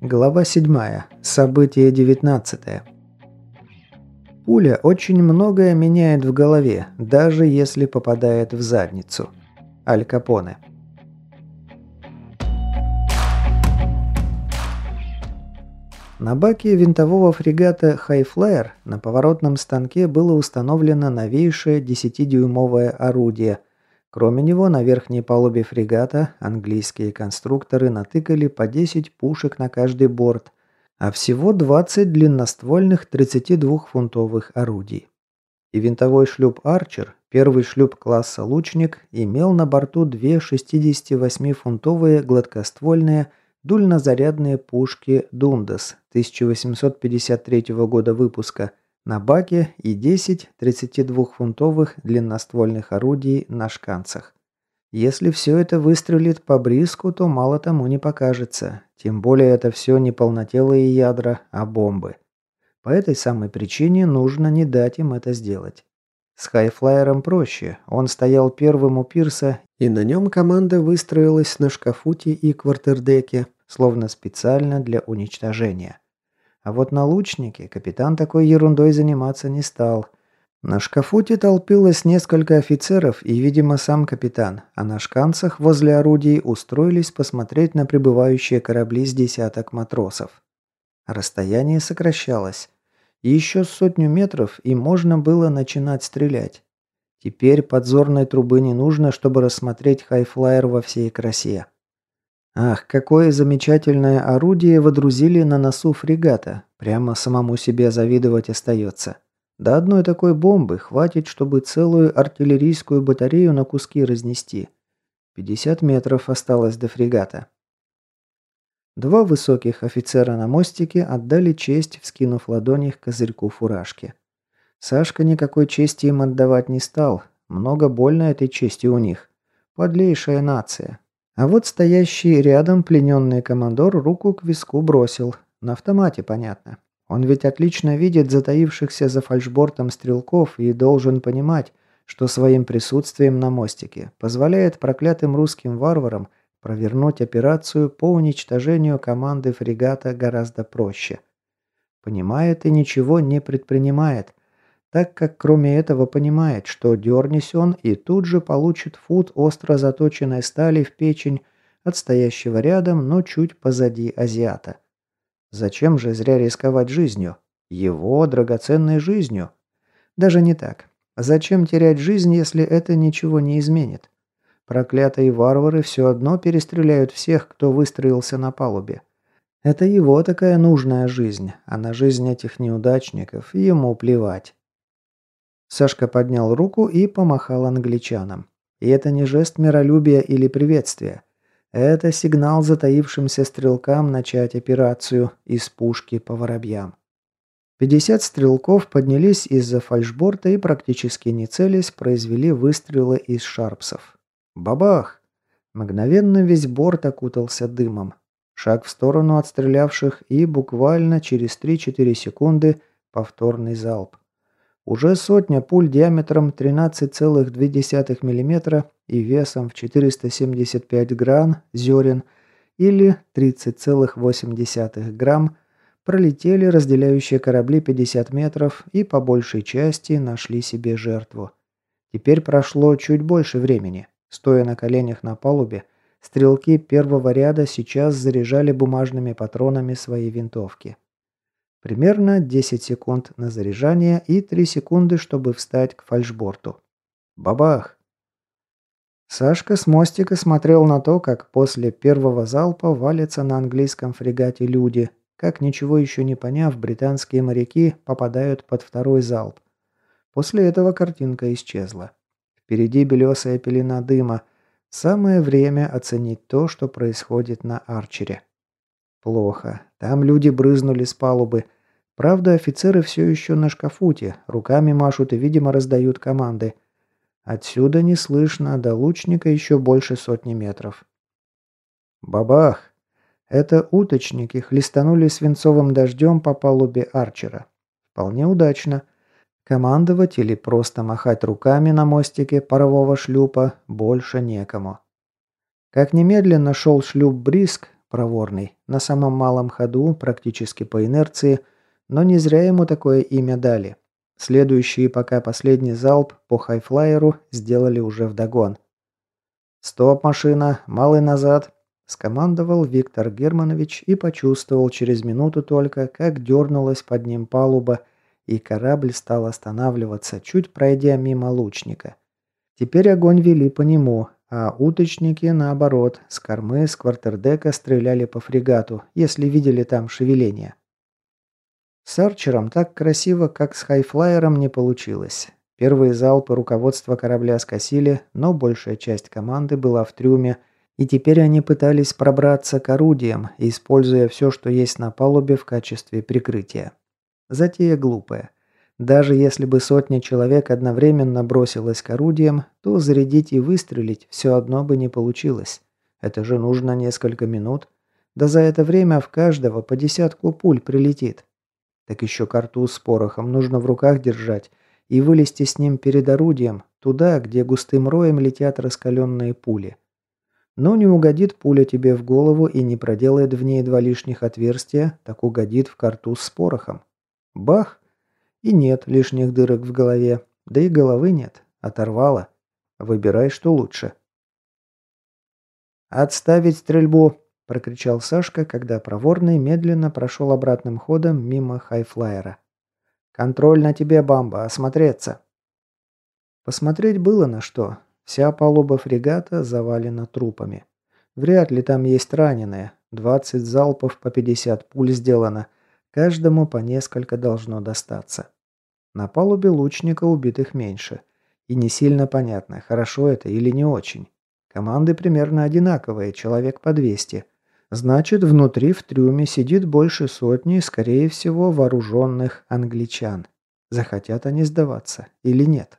Глава 7. Событие 19. Пуля очень многое меняет в голове, даже если попадает в задницу. Аль Капоне. На баке винтового фрегата «Хайфлайер» на поворотном станке было установлено новейшее 10-дюймовое орудие – Кроме него, на верхней палубе фрегата английские конструкторы натыкали по 10 пушек на каждый борт, а всего 20 длинноствольных 32-фунтовых орудий. И винтовой шлюп «Арчер», первый шлюп класса «Лучник», имел на борту две 68-фунтовые гладкоствольные дульнозарядные пушки «Дундас» 1853 года выпуска – на баке и 10 32-фунтовых длинноствольных орудий на шканцах. Если все это выстрелит по бриску, то мало тому не покажется. Тем более это все не полнотелые ядра, а бомбы. По этой самой причине нужно не дать им это сделать. С хайфлайером проще. Он стоял первым у пирса, и на нем команда выстроилась на шкафуте и квартердеке, словно специально для уничтожения. А вот на лучнике капитан такой ерундой заниматься не стал. На шкафуте толпилось несколько офицеров и, видимо, сам капитан, а на шканцах возле орудий устроились посмотреть на прибывающие корабли с десяток матросов. Расстояние сокращалось. Еще сотню метров, и можно было начинать стрелять. Теперь подзорной трубы не нужно, чтобы рассмотреть хайфлайер во всей красе. Ах, какое замечательное орудие водрузили на носу фрегата. Прямо самому себе завидовать остается. До одной такой бомбы хватит, чтобы целую артиллерийскую батарею на куски разнести. 50 метров осталось до фрегата. Два высоких офицера на мостике отдали честь, вскинув ладони к козырьку фуражки. Сашка никакой чести им отдавать не стал. Много больно этой чести у них. Подлейшая нация. А вот стоящий рядом плененный командор руку к виску бросил. На автомате, понятно. Он ведь отлично видит затаившихся за фальшбортом стрелков и должен понимать, что своим присутствием на мостике позволяет проклятым русским варварам провернуть операцию по уничтожению команды фрегата гораздо проще. Понимает и ничего не предпринимает, так как кроме этого понимает, что дернись он и тут же получит фут остро заточенной стали в печень от стоящего рядом, но чуть позади азиата. Зачем же зря рисковать жизнью? Его драгоценной жизнью? Даже не так. Зачем терять жизнь, если это ничего не изменит? Проклятые варвары все одно перестреляют всех, кто выстроился на палубе. Это его такая нужная жизнь, а на жизнь этих неудачников ему плевать. Сашка поднял руку и помахал англичанам. И это не жест миролюбия или приветствия. Это сигнал затаившимся стрелкам начать операцию из пушки по воробьям. 50 стрелков поднялись из-за фальшборта и практически не целясь произвели выстрелы из шарпсов. Бабах! Мгновенно весь борт окутался дымом. Шаг в сторону отстрелявших и буквально через 3-4 секунды повторный залп. Уже сотня пуль диаметром 13,2 мм и весом в 475 гран зерен или 30,8 грамм пролетели разделяющие корабли 50 метров и по большей части нашли себе жертву. Теперь прошло чуть больше времени. Стоя на коленях на палубе, стрелки первого ряда сейчас заряжали бумажными патронами свои винтовки. Примерно 10 секунд на заряжание и 3 секунды, чтобы встать к фальшборту. Бабах! Сашка с мостика смотрел на то, как после первого залпа валятся на английском фрегате люди, как ничего еще не поняв, британские моряки попадают под второй залп. После этого картинка исчезла. Впереди белесая пелена дыма. Самое время оценить то, что происходит на Арчере. Плохо. Там люди брызнули с палубы. Правда, офицеры все еще на шкафуте, руками машут и, видимо, раздают команды. Отсюда не слышно, до лучника еще больше сотни метров. Бабах! Это уточники хлестанули свинцовым дождем по палубе Арчера. Вполне удачно. Командовать или просто махать руками на мостике парового шлюпа больше некому. Как немедленно шел шлюп Бриск, проворный, на самом малом ходу, практически по инерции, но не зря ему такое имя дали. Следующий, пока последний залп по хайфлайеру сделали уже вдогон. «Стоп, машина! Малый назад!» – скомандовал Виктор Германович и почувствовал через минуту только, как дернулась под ним палуба, и корабль стал останавливаться, чуть пройдя мимо лучника. Теперь огонь вели по нему, а уточники, наоборот, с кормы, с квартердека стреляли по фрегату, если видели там шевеление. С Арчером так красиво, как с Хайфлайером, не получилось. Первые залпы руководства корабля скосили, но большая часть команды была в трюме, и теперь они пытались пробраться к орудиям, используя все, что есть на палубе в качестве прикрытия. Затея глупая. Даже если бы сотня человек одновременно бросилась к орудиям, то зарядить и выстрелить все одно бы не получилось. Это же нужно несколько минут. Да за это время в каждого по десятку пуль прилетит. Так еще карту с порохом нужно в руках держать и вылезти с ним перед орудием, туда, где густым роем летят раскаленные пули. Но не угодит пуля тебе в голову и не проделает в ней два лишних отверстия, так угодит в карту с порохом. Бах! И нет лишних дырок в голове, да и головы нет, оторвало. Выбирай, что лучше. «Отставить стрельбу!» Прокричал Сашка, когда проворный медленно прошел обратным ходом мимо хайфлайера. «Контроль на тебе, Бамба, осмотреться!» Посмотреть было на что. Вся палуба фрегата завалена трупами. Вряд ли там есть раненые. 20 залпов по 50 пуль сделано. Каждому по несколько должно достаться. На палубе лучника убитых меньше. И не сильно понятно, хорошо это или не очень. Команды примерно одинаковые, человек по 200. Значит, внутри в трюме сидит больше сотни, скорее всего, вооруженных англичан. Захотят они сдаваться или нет?